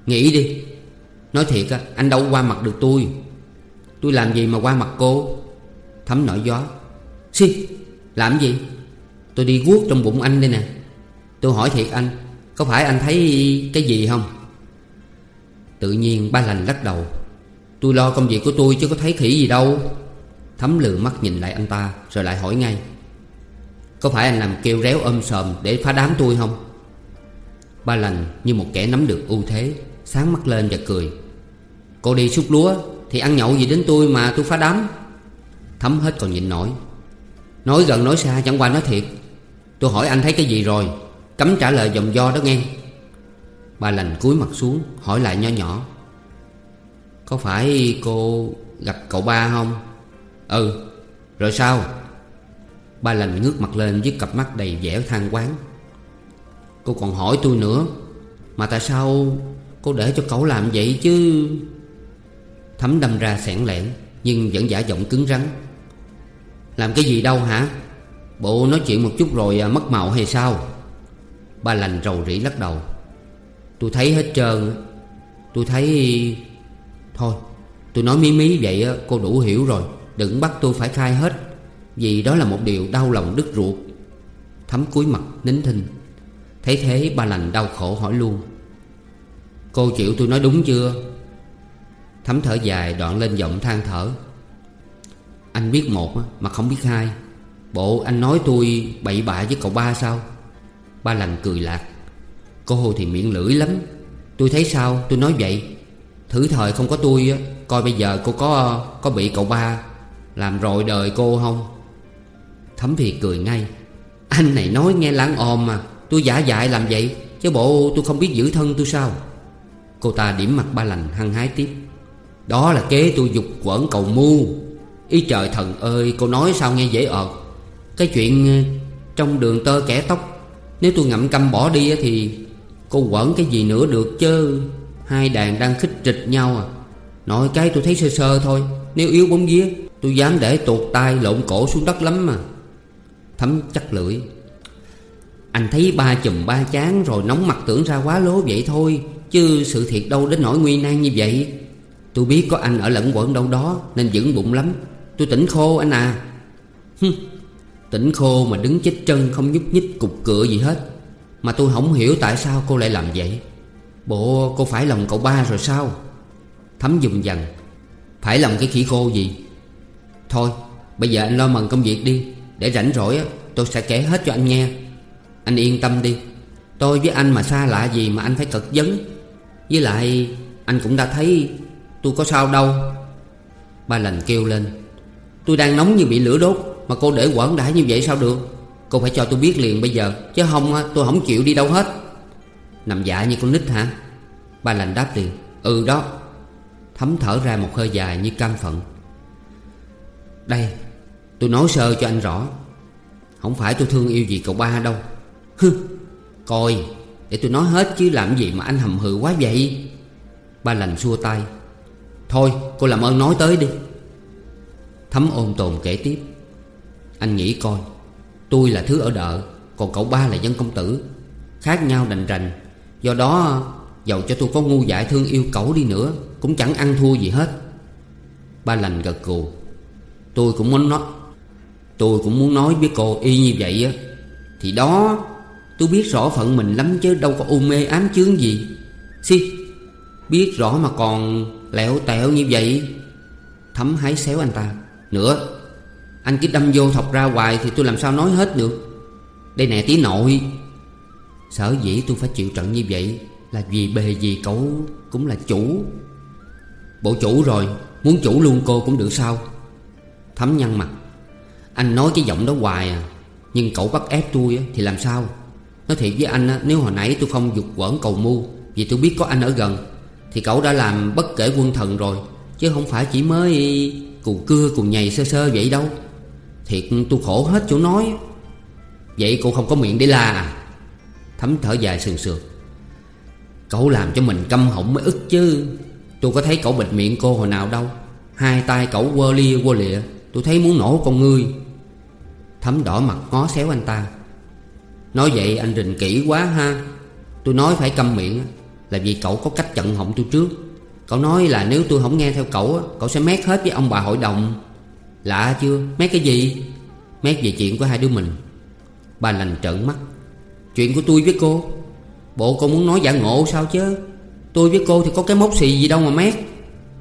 Nghĩ đi. Nói thiệt á, anh đâu qua mặt được tôi. Tôi làm gì mà qua mặt cô? Thấm nổi gió. Xì làm gì? Tôi đi guốc trong bụng anh đây nè. Tôi hỏi thiệt anh, Có phải anh thấy cái gì không? Tự nhiên ba lành lắc đầu. Tôi lo công việc của tôi chứ có thấy khỉ gì đâu. Thấm lừa mắt nhìn lại anh ta, Rồi lại hỏi ngay. Có phải anh làm kêu réo ôm sòm Để phá đám tôi không? Ba lành như một kẻ nắm được ưu thế, Sáng mắt lên và cười. Cô đi xúc lúa Thì ăn nhậu gì đến tôi mà tôi phá đám? Thấm hết còn nhịn nổi. Nói gần nói xa chẳng qua nói thiệt. Tôi hỏi anh thấy cái gì rồi? Cấm trả lời dòng do đó nghe. Bà lành cúi mặt xuống, Hỏi lại nho nhỏ. Có phải cô gặp cậu ba không? Ừ Rồi sao? Ba lành ngước mặt lên với cặp mắt đầy vẻ than quán. Cô còn hỏi tôi nữa, Mà tại sao cô để cho cậu làm vậy chứ? Thấm đâm ra sẻn lẻn Nhưng vẫn giả giọng cứng rắn. Làm cái gì đâu hả? Bộ nói chuyện một chút rồi à, mất màu hay sao? Ba lành rầu rĩ lắc đầu. Tôi thấy hết trơn. Tôi thấy Thôi tôi nói mí mí vậy cô đủ hiểu rồi. Đừng bắt tôi phải khai hết. Vì đó là một điều đau lòng đứt ruột. Thấm cúi mặt nín thinh. Thấy thế ba lành đau khổ hỏi luôn. Cô chịu tôi nói đúng chưa? Thấm thở dài đoạn lên giọng than thở. Anh biết một mà không biết hai. Bộ anh nói tôi bậy bạ với cậu ba sao? Ba lành cười lạc. Cô thì miệng lưỡi lắm. Tôi thấy sao? Tôi nói vậy. Thử thời không có tôi Coi bây giờ cô có có bị cậu ba Làm rồi đời cô không? Thấm thì cười ngay. Anh này nói nghe lãng ồn mà, Tôi giả dại làm vậy, Chứ bộ tôi không biết giữ thân tôi sao? Cô ta điểm mặt ba lành hăng hái tiếp. Đó là kế tôi dục quẩn cầu mu. Ý trời thần ơi, cô nói sao nghe dễ ợt. Cái chuyện ờ, trong đường tơ kẻ tóc, Nếu tôi ngậm câm bỏ đi thì Cô quẩn cái gì nữa được chứ? Hai đàn đang khích trịch nhau à. Nói cái tôi thấy sơ sơ thôi, Nếu yếu bóng vía, Tôi dám để tuột tay lộn cổ xuống đất lắm mà. Thấm chắc lưỡi. Anh thấy ba chùm ba chán Rồi nóng mặt tưởng ra quá lố vậy thôi, Chứ sự thiệt đâu đến nỗi nguy nan như vậy. Tôi biết có anh ở lẫn quẩn đâu đó, Nên vững bụng lắm. Tôi tỉnh khô anh à. Hừ, Tỉnh khô mà đứng chết chân Không nhúc nhích cục cửa gì hết. Mà tôi không hiểu tại sao cô lại làm vậy. Bộ cô phải lòng cậu ba rồi sao? Thấm dùng dần Phải lòng cái khỉ khô gì? Thôi bây giờ anh lo mần công việc đi. Để rảnh rỗi tôi sẽ kể hết cho anh nghe. Anh yên tâm đi. Tôi với anh mà xa lạ gì mà anh phải cật vấn. Với lại anh cũng đã thấy Tôi có sao đâu. Ba lành kêu lên. Tôi đang nóng như bị lửa đốt, Mà cô để quẩn đãi như vậy sao được? Cô phải cho tôi biết liền bây giờ, Chứ không à, tôi không chịu đi đâu hết. Nằm dạ như con nít hả? Ba lành đáp liền Ừ đó. Thấm thở ra một hơi dài như cam phận. Đây, Tôi nói sơ cho anh rõ. Không phải tôi thương yêu gì cậu ba đâu. Hừ, Coi, Để tôi nói hết chứ làm gì mà anh hầm hừ quá vậy? Ba lành xua tay. Thôi, cô làm ơn nói tới đi. Thấm ôn tồn kể tiếp. Anh nghĩ coi, Tôi là thứ ở đợ, Còn cậu ba là dân công tử. Khác nhau đành rành. Do đó, Dầu cho tôi có ngu dại thương yêu cậu đi nữa, Cũng chẳng ăn thua gì hết. Ba lành gật gù Tôi cũng muốn nói, Tôi cũng muốn nói với cô y như vậy á. Thì đó, Tôi biết rõ phận mình lắm chứ đâu có u mê ám chướng gì. Si, Biết rõ mà còn lẹo tẹo như vậy. Thấm hái xéo anh ta. Nữa, Anh cứ đâm vô thọc ra hoài Thì tôi làm sao nói hết được? Đây nè, tí nội. Sở dĩ tôi phải chịu trận như vậy Là vì bề gì cậu cũng là chủ. Bộ chủ rồi, Muốn chủ luôn cô cũng được sao? Thấm nhăn mặt. Anh nói cái giọng đó hoài à Nhưng cậu bắt ép tôi thì làm sao? Nói thiệt với anh Nếu hồi nãy tôi không dục quẩn cầu mưu Vì tôi biết có anh ở gần, Thì cậu đã làm bất kể quân thần rồi, Chứ không phải chỉ mới cùng cưa, cùng nhầy sơ sơ vậy đâu. Thiệt, tôi khổ hết chỗ nói. Vậy cô không có miệng để la à? Thấm thở dài sườn sườn. Cậu làm cho mình căm họng mới ức chứ. Tôi có thấy cậu bịt miệng cô hồi nào đâu. Hai tay cậu quơ lia, quơ lịa. Tôi thấy muốn nổ con ngươi. Thấm đỏ mặt ngó xéo anh ta. Nói vậy anh rình kỹ quá ha. Tôi nói phải câm miệng Là vì cậu có cách chặn họng tôi trước. Cậu nói là nếu tôi không nghe theo cậu Cậu sẽ mét hết với ông bà hội đồng. Lạ chưa? Mét cái gì? Mét về chuyện của hai đứa mình. Bà lành trợn mắt. Chuyện của tôi với cô? Bộ cô muốn nói giả ngộ sao chứ? Tôi với cô thì có cái mốc xì gì đâu mà mét.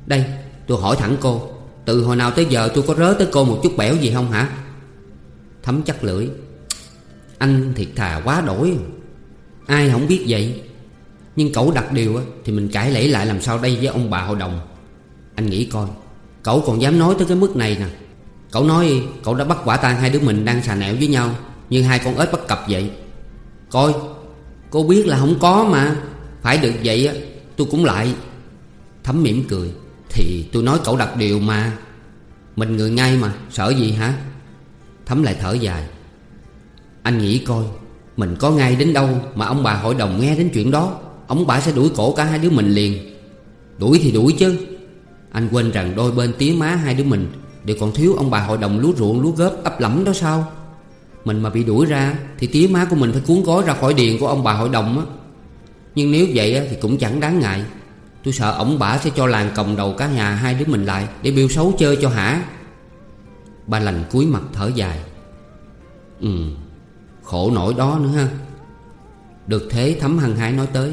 Đây, tôi hỏi thẳng cô. Từ hồi nào tới giờ tôi có rớ tới cô một chút bẻo gì không hả? Thấm chắc lưỡi. Anh thiệt thà quá đổi. Ai không biết vậy? Nhưng cậu đặt điều Thì mình cãi lẫy lại làm sao đây với ông bà hội đồng. Anh nghĩ coi, Cậu còn dám nói tới cái mức này nè. Cậu nói cậu đã bắt quả tang hai đứa mình đang xà nẹo với nhau, Như hai con ếch bắt cặp vậy. Coi, Cô biết là không có mà. Phải được vậy á, Tôi cũng lại. Thấm mỉm cười, Thì tôi nói cậu đặt điều mà. Mình người ngay mà, Sợ gì hả? Thấm lại thở dài. Anh nghĩ coi, Mình có ngay đến đâu Mà ông bà hội đồng nghe đến chuyện đó? Ông bà sẽ đuổi cổ cả hai đứa mình liền. Đuổi thì đuổi chứ. Anh quên rằng đôi bên tía má hai đứa mình Đều còn thiếu ông bà hội đồng lúa ruộng, lúa góp ấp lẫm đó sao? Mình mà bị đuổi ra Thì tía má của mình phải cuốn gói ra khỏi điền của ông bà hội đồng á. Nhưng nếu vậy thì cũng chẳng đáng ngại. Tôi sợ ổng bà sẽ cho làng còng đầu cả nhà hai đứa mình lại Để biêu xấu chơi cho hả? Ba lành cúi mặt thở dài. Ừ Khổ nổi đó nữa ha. Được thế thấm hăng hái nói tới.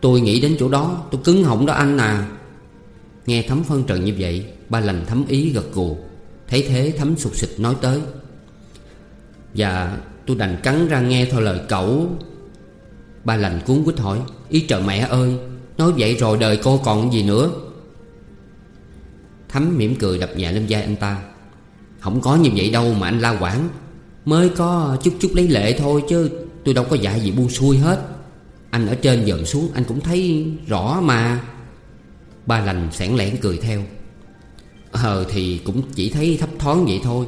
Tôi nghĩ đến chỗ đó, Tôi cứng họng đó anh à. Nghe thấm phân trần như vậy, Ba lành thấm ý gật gù. Thấy thế thấm sụt sịch nói tới. Dạ tôi đành cắn ra nghe thôi lời cậu. Ba lành cuốn quýt hỏi, Ý trời mẹ ơi, Nói vậy rồi đời cô còn gì nữa? Thấm mỉm cười đập nhẹ lên vai anh ta. Không có như vậy đâu mà anh la quảng. Mới có chút chút lấy lệ thôi chứ, Tôi đâu có dạy gì buông xuôi hết. Anh ở trên dòm xuống anh cũng thấy rõ mà. Ba lành sẻn lẻn cười theo. Ờ thì cũng chỉ thấy thấp thoáng vậy thôi.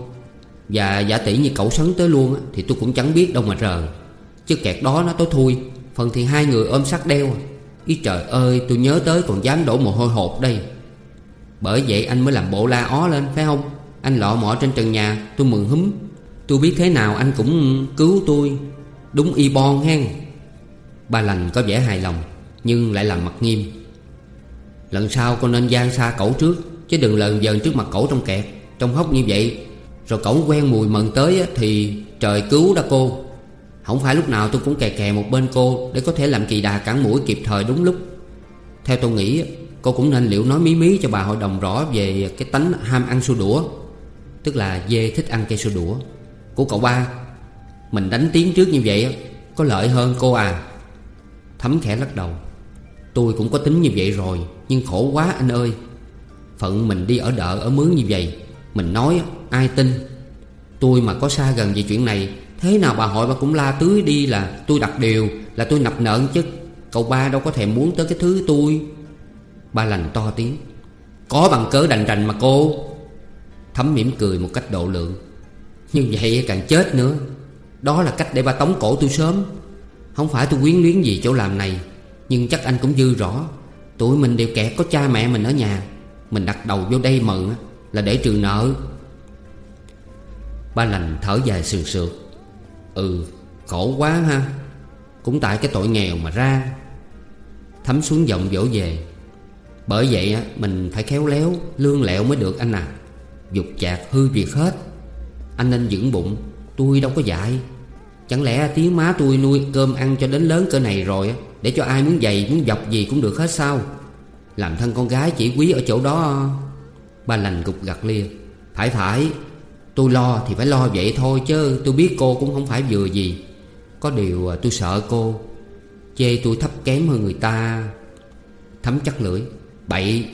Và giả tỷ như cậu sấn tới luôn á, Thì tôi cũng chẳng biết đâu mà rờ. Chứ kẹt đó nó tối thui Phần thì hai người ôm sắt đeo. Ý trời ơi tôi nhớ tới còn dám đổ mồ hôi hột đây. Bởi vậy anh mới làm bộ la ó lên phải không? Anh lọ mọ trên trần nhà Tôi mừng húm. Tôi biết thế nào anh cũng cứu tôi. Đúng y bon hen. Ba lành có vẻ hài lòng, Nhưng lại làm mặt nghiêm. Lần sau con nên gian xa cậu trước, Chứ đừng lần dần trước mặt cậu trong kẹt. Trong hốc như vậy, Rồi cậu quen mùi mần tới Thì trời cứu đã cô. Không phải lúc nào tôi cũng kè kè một bên cô Để có thể làm kỳ đà cản mũi kịp thời đúng lúc. Theo tôi nghĩ, Cô cũng nên liệu nói mí mí cho bà hội đồng rõ Về cái tánh ham ăn xua đũa, Tức là dê thích ăn cây xua đũa Của cậu ba. Mình đánh tiếng trước như vậy Có lợi hơn cô à. Thấm khẽ lắc đầu. Tôi cũng có tính như vậy rồi, Nhưng khổ quá anh ơi. Phận mình đi ở đợ ở mướn như vậy, Mình nói ai tin? Tôi mà có xa gần về chuyện này, Thế nào bà hội bà cũng la tưới đi là Tôi đặt điều, là tôi nập nợ chứ. Cậu ba đâu có thèm muốn tới cái thứ tôi. Ba lành to tiếng. Có bằng cớ đành rành mà cô. Thấm mỉm cười một cách độ lượng. Như vậy càng chết nữa. Đó là cách để ba tống cổ tôi sớm. Không phải tôi quyến luyến gì chỗ làm này, Nhưng chắc anh cũng dư rõ. Tụi mình đều kẹt có cha mẹ mình ở nhà. Mình đặt đầu vô đây mượn Là để trừ nợ. Ba lành thở dài sườn sượt. Ừ khổ quá ha. Cũng tại cái tội nghèo mà ra. Thấm xuống giọng dỗ về. Bởi vậy á, mình phải khéo léo, Lương lẹo mới được anh à. Dục chạc hư việc hết. Anh nên vững bụng, Tôi đâu có dạy. Chẳng lẽ tiếng má tôi nuôi cơm ăn cho đến lớn cỡ này rồi Để cho ai muốn giày muốn dọc gì cũng được hết sao? Làm thân con gái chỉ quý ở chỗ đó. Ba lành gục gặt lia. Phải phải. Tôi lo thì phải lo vậy thôi chứ. Tôi biết cô cũng không phải vừa gì. Có điều à, tôi sợ cô. Chê tôi thấp kém hơn người ta. Thấm chắc lưỡi. Bậy.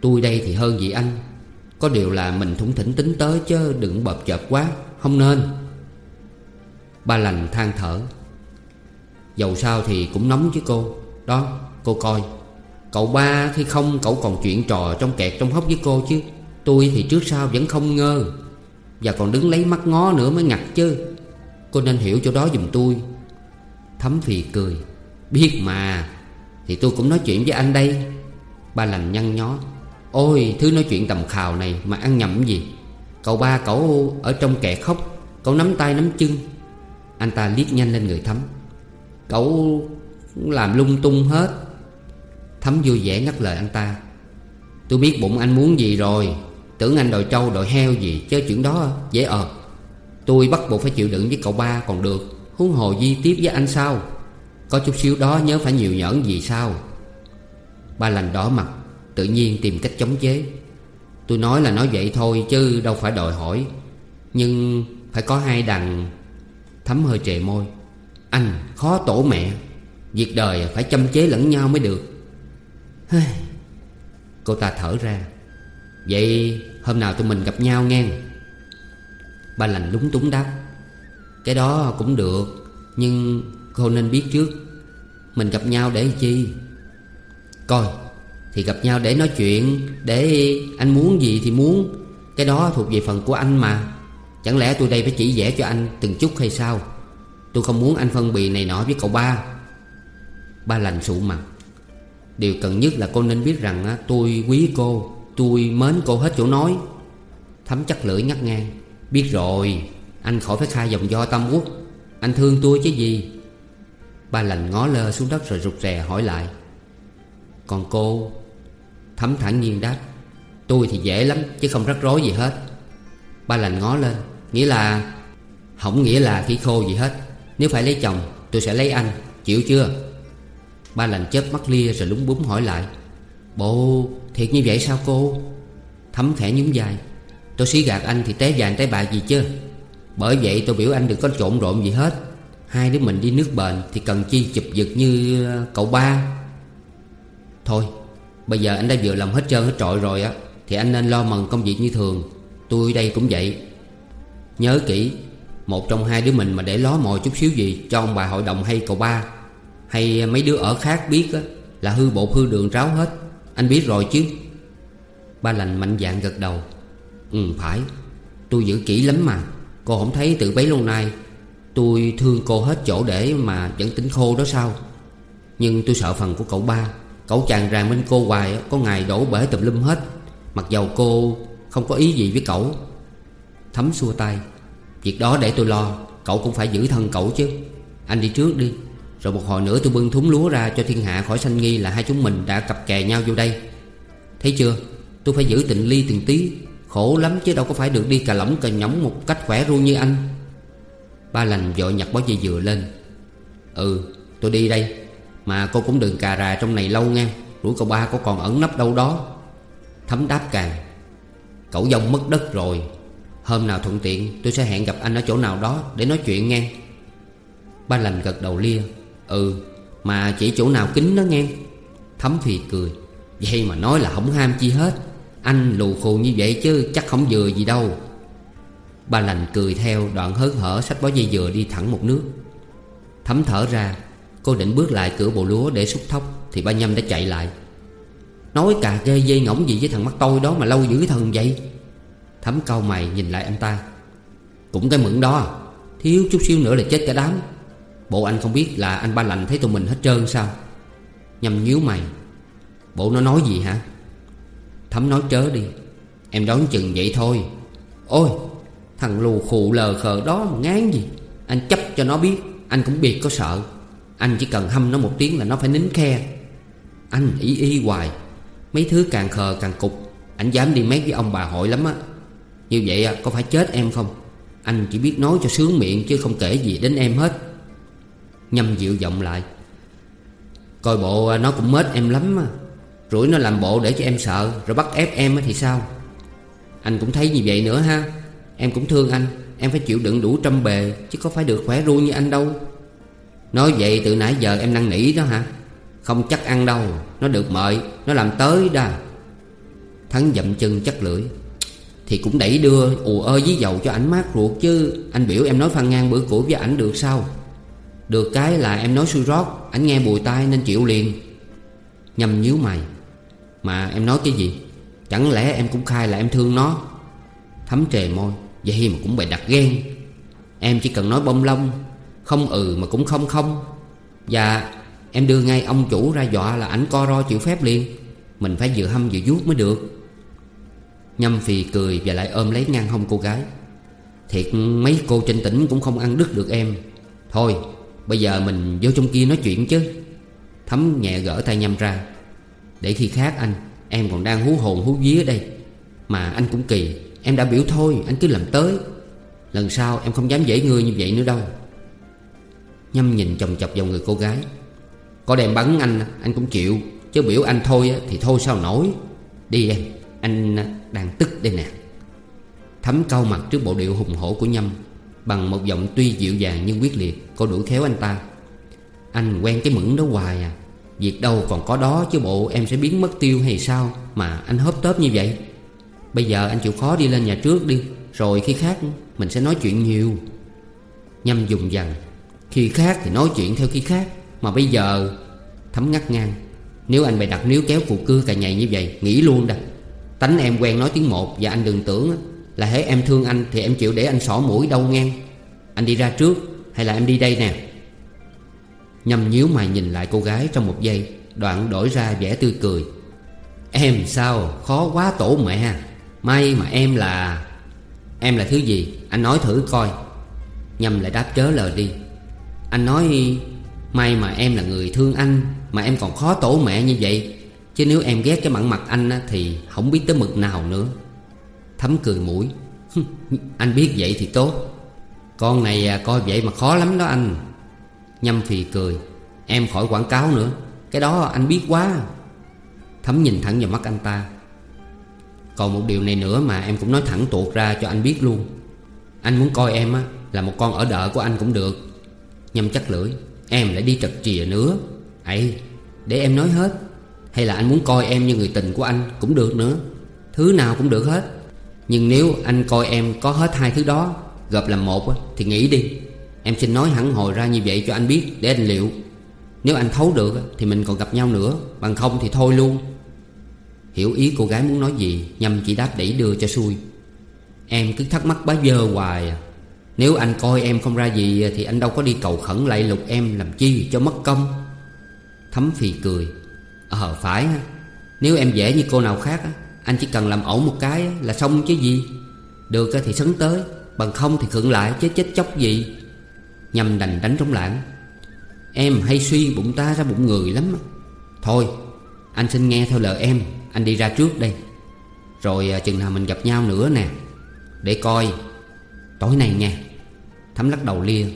Tôi đây thì hơn gì anh. Có điều là mình thủng thỉnh tính tới chứ. Đừng bợp chợp quá. Không nên. Ba lành than thở. Dầu sao thì cũng nóng chứ cô. Đó, cô coi. Cậu ba khi không, cậu còn chuyện trò Trong kẹt trong hốc với cô chứ. Tôi thì trước sau vẫn không ngơ. Và còn đứng lấy mắt ngó nữa mới ngặt chứ. Cô nên hiểu chỗ đó giùm tôi. Thấm phì cười. Biết mà, Thì tôi cũng nói chuyện với anh đây. Ba lành nhăn nhó. Ôi, thứ nói chuyện tầm khào này mà ăn nhầm gì? Cậu ba, cậu ở trong kẹt khóc Cậu nắm tay nắm chân. Anh ta liếc nhanh lên người Thấm Cậu làm lung tung hết. Thấm vui vẻ ngắt lời anh ta. Tôi biết bụng anh muốn gì rồi. Tưởng anh đòi trâu, đòi heo gì Chứ chuyện đó, dễ ợt. Tôi bắt buộc phải chịu đựng với cậu ba còn được. Huống hồ di tiếp với anh sao? Có chút xíu đó nhớ phải nhiều nhẫn gì sao? Ba lành đỏ mặt, Tự nhiên tìm cách chống chế. Tôi nói là nói vậy thôi chứ đâu phải đòi hỏi. Nhưng phải có hai đằng Thấm hơi trề môi. Anh khó tổ mẹ, Việc đời phải châm chế lẫn nhau mới được. Cô ta thở ra. Vậy hôm nào tụi mình gặp nhau nghe. Ba lành lúng túng đáp. Cái đó cũng được, Nhưng cô nên biết trước. Mình gặp nhau để chi? Coi, Thì gặp nhau để nói chuyện, Để anh muốn gì thì muốn. Cái đó thuộc về phần của anh mà. Chẳng lẽ tôi đây phải chỉ vẽ cho anh từng chút hay sao? Tôi không muốn anh phân bì này nọ với cậu ba. Ba lành sụ mặt. Điều cần nhất là cô nên biết rằng tôi quý cô, Tôi mến cô hết chỗ nói. Thấm chắc lưỡi ngắt ngang. Biết rồi, Anh khỏi phải khai dòng do tâm quốc. Anh thương tôi chứ gì? Ba lành ngó lơ xuống đất rồi rụt rè hỏi lại. Còn cô? Thấm thản nhiên đáp. Tôi thì dễ lắm, chứ không rắc rối gì hết. Ba lành ngó lên. Nghĩa là Không nghĩa là khi khô gì hết. Nếu phải lấy chồng, tôi sẽ lấy anh. Chịu chưa? Ba lành chớp mắt lia rồi lúng búng hỏi lại. Bộ, thiệt như vậy sao cô? Thấm khẽ nhún dài Tôi xí gạt anh thì té vàng té bạc gì chứ? Bởi vậy tôi biểu anh đừng có trộn rộn gì hết. Hai đứa mình đi nước bền Thì cần chi chụp giật như ờ, cậu ba. Thôi, Bây giờ anh đã vừa làm hết trơn hết trọi rồi á, Thì anh nên lo mần công việc như thường. Tôi đây cũng vậy. Nhớ kỹ, Một trong hai đứa mình mà để ló mồi chút xíu gì Cho ông bà hội đồng hay cậu ba. Hay mấy đứa ở khác biết á, Là hư bộ hư đường ráo hết. Anh biết rồi chứ? Ba lành mạnh dạng gật đầu. Ừ phải. Tôi giữ kỹ lắm mà. Cô không thấy từ bấy lâu nay Tôi thương cô hết chỗ để mà vẫn tính khô đó sao? Nhưng tôi sợ phần của cậu ba. Cậu chàng ràng bên cô hoài Có ngày đổ bể tùm lum hết. Mặc dầu cô không có ý gì với cậu Thấm xua tay. Việc đó để tôi lo, Cậu cũng phải giữ thân cậu chứ. Anh đi trước đi. Rồi một hồi nữa tôi bưng thúng lúa ra cho thiên hạ khỏi sanh nghi Là hai chúng mình đã cặp kè nhau vô đây. Thấy chưa? Tôi phải giữ tình ly từng tí. Khổ lắm chứ đâu có phải được đi cà lỏng cà nhõng Một cách khỏe ru như anh. Ba lành vội nhặt bó dây dừa lên. Ừ tôi đi đây. Mà cô cũng đừng cà rà trong này lâu nghe. Rủi cậu ba có còn ẩn nấp đâu đó. Thấm đáp càng. Cậu dông mất đất rồi. Hôm nào thuận tiện, tôi sẽ hẹn gặp anh ở chỗ nào đó Để nói chuyện nghe. Ba lành gật đầu lia. Ừ mà chỉ chỗ nào kín đó nghe. Thấm thì cười. Vậy mà nói là không ham chi hết. Anh lù khù như vậy chứ chắc không vừa gì đâu. Ba lành cười theo đoạn hớn hở Xách bó dây dừa đi thẳng một nước. Thấm thở ra, Cô định bước lại cửa bộ lúa để xúc thóc Thì ba nhâm đã chạy lại. Nói cà chê dây ngỗng gì với thằng mắt tôi đó Mà lâu dữ thần vậy? Thấm cau mày nhìn lại anh ta. Cũng cái mượn đó, Thiếu chút xíu nữa là chết cả đám. Bộ anh không biết là anh ba lành thấy tụi mình hết trơn sao? Nhâm nhíu mày. Bộ nó nói gì hả? Thấm nói trớ đi. Em đoán chừng vậy thôi. Ôi, Thằng lù khù lờ khờ đó ngán gì? Anh chấp cho nó biết, Anh cũng biệt có sợ. Anh chỉ cần hâm nó một tiếng là nó phải nín khe. Anh ý y hoài. Mấy thứ càng khờ càng cục. Anh dám đi mét với ông bà hội lắm á. Như vậy có phải chết em không? Anh chỉ biết nói cho sướng miệng Chứ không kể gì đến em hết. Nhâm dịu giọng lại. Coi bộ à, nó cũng mết em lắm mà. Rủi nó làm bộ để cho em sợ, Rồi bắt ép em thì sao? Anh cũng thấy như vậy nữa ha. Em cũng thương anh, Em phải chịu đựng đủ trăm bề, Chứ có phải được khỏe ru như anh đâu. Nói vậy từ nãy giờ em năn nỉ đó hả? Không chắc ăn đâu, Nó được mời, Nó làm tới đà Thắng dậm chân chắc lưỡi. Thì cũng đẩy đưa ù ơ với dầu cho ảnh mát ruột chứ. Anh biểu em nói phan ngang bữa cũ với ảnh được sao? Được cái là em nói xui rót. Ảnh nghe bùi tai nên chịu liền. Nhâm nhíu mày. Mà em nói cái gì? Chẳng lẽ em cũng khai là em thương nó? Thấm trề môi. Vậy mà cũng bày đặt ghen. Em chỉ cần nói bông lông. Không ừ mà cũng không không. Và em đưa ngay ông chủ ra dọa là ảnh co ro chịu phép liền. Mình phải vừa hâm vừa vuốt mới được. Nhâm phì cười và lại ôm lấy ngang hông cô gái. Thiệt mấy cô trên tỉnh cũng không ăn đứt được em. Thôi, bây giờ mình vô trong kia nói chuyện chứ. Thấm nhẹ gỡ tay nhâm ra. Để khi khác anh, Em còn đang hú hồn hú vía đây. Mà anh cũng kỳ, Em đã biểu thôi, anh cứ làm tới. Lần sau em không dám dễ ngươi như vậy nữa đâu. Nhâm nhìn chồng chọc vào người cô gái. Có đem bắn anh Anh cũng chịu. Chứ biểu anh thôi thì thôi sao nổi. Đi em. Anh đang tức đây nè. Thấm cau mặt trước bộ điệu hùng hổ của Nhâm Bằng một giọng tuy dịu dàng nhưng quyết liệt Cô đuổi khéo anh ta. Anh quen cái mượn đó hoài à. Việc đâu còn có đó chứ bộ, em sẽ biến mất tiêu hay sao Mà anh hớp tớp như vậy? Bây giờ anh chịu khó đi lên nhà trước đi, Rồi khi khác mình sẽ nói chuyện nhiều. Nhâm dùng dằn, Khi khác thì nói chuyện theo khi khác, Mà bây giờ Thấm ngắt ngang. Nếu anh bày đặt níu kéo phụ cưa cà nhầy như vậy, Nghĩ luôn đã. Tánh em quen nói tiếng một Và anh đừng tưởng là hễ em thương anh Thì em chịu để anh xỏ mũi đâu ngang Anh đi ra trước hay là em đi đây nè? Nhâm nhíu mày nhìn lại cô gái trong một giây, Đoạn đổi ra vẻ tươi cười. Em sao? Khó quá tổ mẹ. May mà em là Em là thứ gì? Anh nói thử coi. Nhâm lại đáp chớ lời đi. Anh nói, May mà em là người thương anh Mà em còn khó tổ mẹ như vậy. Chứ nếu em ghét cái mặn mặt anh á, Thì không biết tới mực nào nữa. Thấm cười mũi. Anh biết vậy thì tốt. Con này à, coi vậy mà khó lắm đó anh. Nhâm phì cười. Em khỏi quảng cáo nữa. Cái đó anh biết quá. Thấm nhìn thẳng vào mắt anh ta. Còn một điều này nữa mà em cũng nói thẳng tuột ra cho anh biết luôn. Anh muốn coi em á là một con ở đợ của anh cũng được. Nhâm chắc lưỡi. Em lại đi trật trìa nữa. Ấy để em nói hết. Hay là anh muốn coi em như người tình của anh cũng được nữa. Thứ nào cũng được hết. Nhưng nếu anh coi em có hết hai thứ đó Gộp làm một thì nghĩ đi. Em xin nói hẳn hồi ra như vậy cho anh biết Để anh liệu. Nếu anh thấu được thì mình còn gặp nhau nữa. Bằng không thì thôi luôn. Hiểu ý cô gái muốn nói gì, Nhâm chỉ đáp đẩy đưa cho xuôi Em cứ thắc mắc bá dơ hoài à. Nếu anh coi em không ra gì Thì anh đâu có đi cầu khẩn lại lục em Làm chi cho mất công. Thấm phì cười. Ờ phải. Ha Nếu em dễ như cô nào khác Anh chỉ cần làm ổn một cái là xong chứ gì. Được thì sấn tới, Bằng không thì khựng lại chứ chết chóc gì. Nhằm đành đánh trống lãng. Em hay suy bụng ta ra bụng người lắm Thôi, Anh xin nghe theo lời em, Anh đi ra trước đây. Rồi à, chừng nào mình gặp nhau nữa nè. Để coi. Tối nay nha Thắm lắc đầu lia.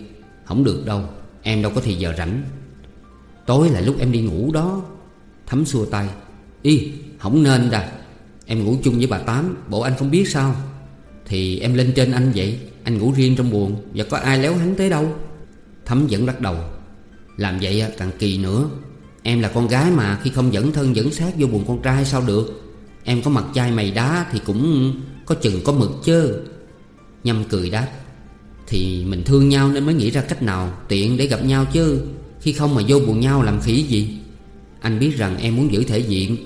Không được đâu, Em đâu có thì giờ rảnh. Tối là lúc em đi ngủ đó. Thắm xua tay. Y, không nên đà Em ngủ chung với bà Tám, Bộ anh không biết sao. Thì em lên trên anh vậy, Anh ngủ riêng trong buồn Và có ai léo hắn tới đâu? Thắm vẫn lắc đầu. Làm vậy càng kỳ nữa. Em là con gái mà, Khi không dẫn thân dẫn xác vô buồn con trai sao được? Em có mặt chai mày đá Thì cũng có chừng có mực chứ. Nhâm cười đáp. Thì mình thương nhau nên mới nghĩ ra cách nào Tiện để gặp nhau chứ. Khi không mà vô buồn nhau làm khỉ gì? Anh biết rằng em muốn giữ thể diện,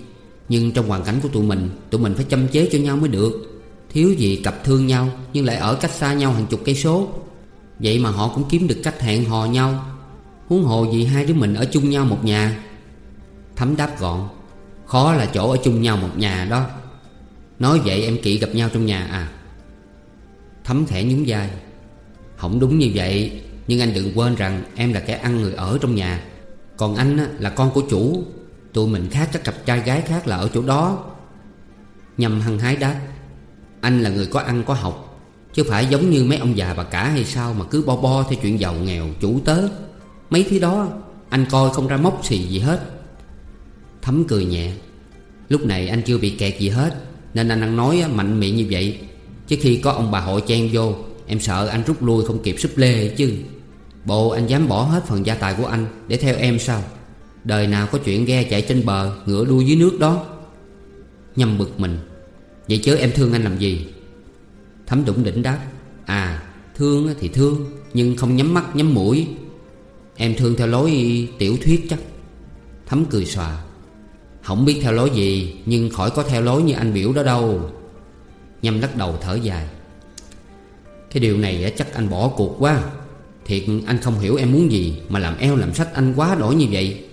Nhưng trong hoàn cảnh của tụi mình Tụi mình phải châm chế cho nhau mới được. Thiếu gì cặp thương nhau, Nhưng lại ở cách xa nhau hàng chục cây số. Vậy mà họ cũng kiếm được cách hẹn hò nhau, Huống hồ gì hai đứa mình ở chung nhau một nhà. Thấm đáp gọn, Khó là chỗ ở chung nhau một nhà đó. Nói vậy em kỵ gặp nhau trong nhà à? Thấm khẽ nhún vai, Không đúng như vậy, Nhưng anh đừng quên rằng em là kẻ ăn người ở trong nhà. Còn anh là con của chủ. Tụi mình khác các cặp trai gái khác là ở chỗ đó. Nhâm hăng hái đáp, Anh là người có ăn, có học, Chứ phải giống như mấy ông già bà cả hay sao Mà cứ bo bo theo chuyện giàu nghèo, chủ tớ. Mấy thứ đó, Anh coi không ra mốc xì gì hết. Thấm cười nhẹ, Lúc này anh chưa bị kẹt gì hết, Nên anh ăn nói mạnh miệng như vậy. Chứ khi có ông bà hội chen vô, Em sợ anh rút lui không kịp súp lê chứ. Bộ, anh dám bỏ hết phần gia tài của anh Để theo em sao? Đời nào có chuyện ghe chạy trên bờ, Ngựa đuôi dưới nước đó. Nhâm bực mình. Vậy chứ em thương anh làm gì? Thấm đủng đỉnh đáp À thương thì thương, Nhưng không nhắm mắt, nhắm mũi. Em thương theo lối tiểu thuyết chắc. Thấm cười xòa, Không biết theo lối gì, Nhưng khỏi có theo lối như anh biểu đó đâu. Nhâm lắc đầu thở dài, Cái điều này chắc anh bỏ cuộc quá. Thiệt, anh không hiểu em muốn gì Mà làm eo làm sách anh quá đổi như vậy.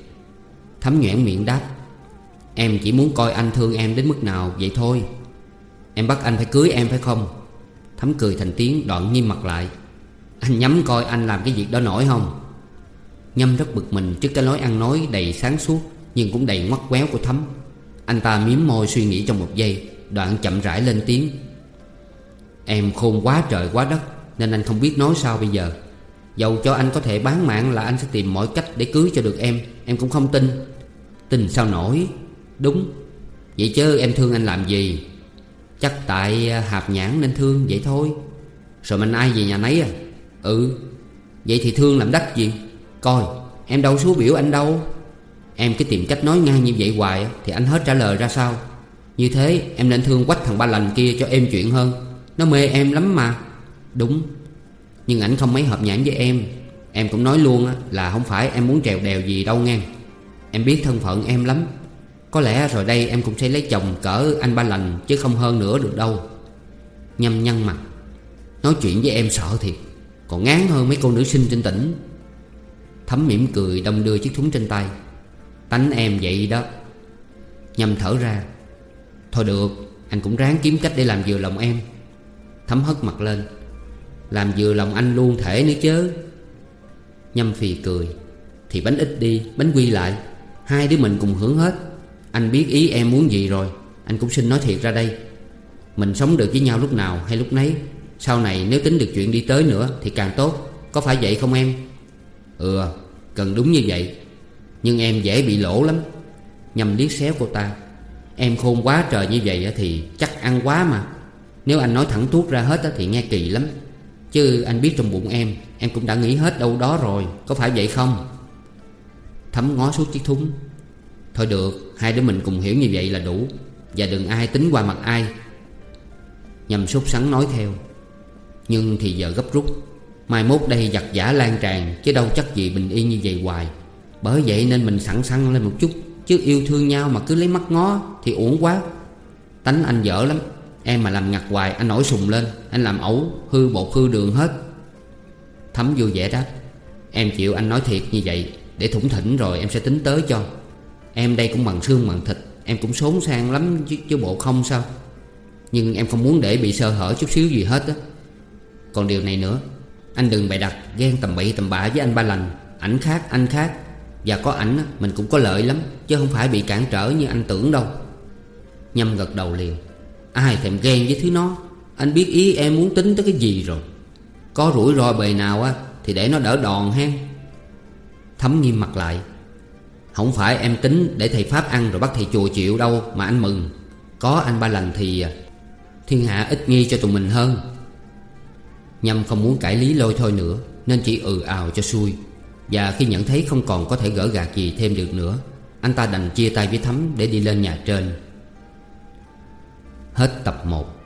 Thấm nhoẻn miệng đáp, Em chỉ muốn coi anh thương em đến mức nào vậy thôi. Em bắt anh phải cưới em phải không? Thấm cười thành tiếng, đoạn nghiêm mặt lại, Anh nhắm coi anh làm cái việc đó nổi không? Nhâm rất bực mình trước cái lối ăn nói đầy sáng suốt, Nhưng cũng đầy ngoắt quéo của Thấm. Anh ta miếm môi suy nghĩ trong một giây, Đoạn chậm rãi lên tiếng, Em khôn quá trời quá đất, Nên anh không biết nói sao bây giờ. Dầu cho anh có thể bán mạng là anh sẽ tìm mọi cách để cưới cho được em. Em cũng không tin. Tin sao nổi? Đúng. Vậy chứ em thương anh làm gì? Chắc tại à, hạp nhãn nên thương vậy thôi. Rồi mình ai về nhà nấy à? Ừ. Vậy thì thương làm đắc gì? Coi, em đâu số biểu anh đâu. Em cứ tìm cách nói ngang như vậy hoài Thì anh hết trả lời ra sao? Như thế, em nên thương quách thằng ba lành kia cho em chuyện hơn. Nó mê em lắm mà. Đúng. Nhưng ảnh không mấy hợp nhãn với em. Em cũng nói luôn là không phải em muốn trèo đèo gì đâu nghe. Em biết thân phận em lắm. Có lẽ rồi đây em cũng sẽ lấy chồng cỡ anh ba lành, Chứ không hơn nữa được đâu. Nhâm nhăn mặt. Nói chuyện với em sợ thiệt. Còn ngán hơn mấy cô nữ sinh trên tỉnh. Thấm mỉm cười đông đưa chiếc thúng trên tay. Tánh em vậy đó. Nhâm thở ra. Thôi được, Anh cũng ráng kiếm cách để làm vừa lòng em. Thấm hất mặt lên. Làm vừa lòng anh luôn thể nữa chứ. Nhâm phì cười. Thì bánh ít đi, Bánh quy lại. Hai đứa mình cùng hưởng hết. Anh biết ý em muốn gì rồi. Anh cũng xin nói thiệt ra đây. Mình sống được với nhau lúc nào hay lúc nấy. Sau này nếu tính được chuyện đi tới nữa Thì càng tốt. Có phải vậy không em? Ừ Cần đúng như vậy. Nhưng em dễ bị lỗ lắm. Nhâm liếc xéo cô ta. Em khôn quá trời như vậy thì chắc ăn quá mà. Nếu anh nói thẳng tuốt ra hết thì nghe kỳ lắm. Chứ anh biết trong bụng em Em cũng đã nghĩ hết đâu đó rồi, Có phải vậy không? Thấm ngó suốt chiếc thúng. Thôi được, Hai đứa mình cùng hiểu như vậy là đủ. Và đừng ai tính qua mặt ai. Nhầm sốt sắn nói theo. Nhưng thì giờ gấp rút. Mai mốt đây giặc giả lan tràn, Chứ đâu chắc gì bình yên như vậy hoài. Bởi vậy nên mình sẵn săn lên một chút, Chứ yêu thương nhau mà cứ lấy mắt ngó Thì uổng quá. Tánh anh dở lắm. Em mà làm ngặt hoài anh nổi sùng lên. Anh làm ẩu hư bột hư đường hết. Thấm vui vẻ đáp Em chịu anh nói thiệt như vậy Để thủng thỉnh rồi em sẽ tính tới cho. Em đây cũng bằng xương bằng thịt Em cũng xốn sang lắm chứ, chứ bộ không sao. Nhưng em không muốn để bị sơ hở chút xíu gì hết á. Còn điều này nữa Anh đừng bày đặt ghen tầm bậy tầm bạ với anh ba lành. Ảnh khác anh khác. Và có ảnh mình cũng có lợi lắm Chứ không phải bị cản trở như anh tưởng đâu. Nhâm gật đầu liền. Ai thèm ghen với thứ nó? Anh biết ý em muốn tính tới cái gì rồi. Có rủi ro bề nào á, Thì để nó đỡ đòn hen. Thấm nghiêm mặt lại. Không phải em tính để thầy Pháp ăn rồi bắt thầy chùa chịu đâu, Mà anh mừng. Có anh ba lành thì à, Thiên hạ ít nghi cho tụi mình hơn. Nhâm không muốn cãi lý lôi thôi nữa, Nên chỉ ừ ào cho xuôi Và khi nhận thấy không còn có thể gỡ gạt gì thêm được nữa, Anh ta đành chia tay với Thấm để đi lên nhà trên. Hết tập 1